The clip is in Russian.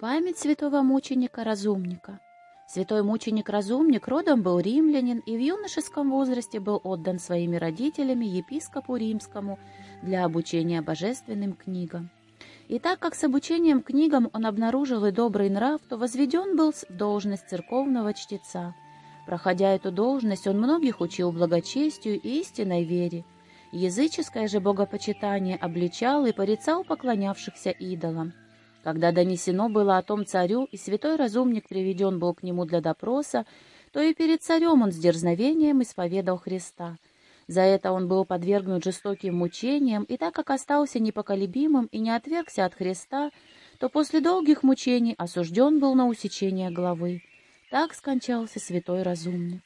Память святого мученика-разумника. Святой мученик-разумник родом был римлянин и в юношеском возрасте был отдан своими родителями епископу римскому для обучения божественным книгам. И так как с обучением книгам он обнаружил и добрый нрав, то возведен был в должность церковного чтеца. Проходя эту должность, он многих учил благочестию и истинной вере. Языческое же богопочитание обличал и порицал поклонявшихся идолам. Когда донесено было о том царю, и святой разумник приведен был к нему для допроса, то и перед царем он с дерзновением исповедал Христа. За это он был подвергнут жестоким мучениям, и так как остался непоколебимым и не отвергся от Христа, то после долгих мучений осужден был на усечение головы. Так скончался святой разумник.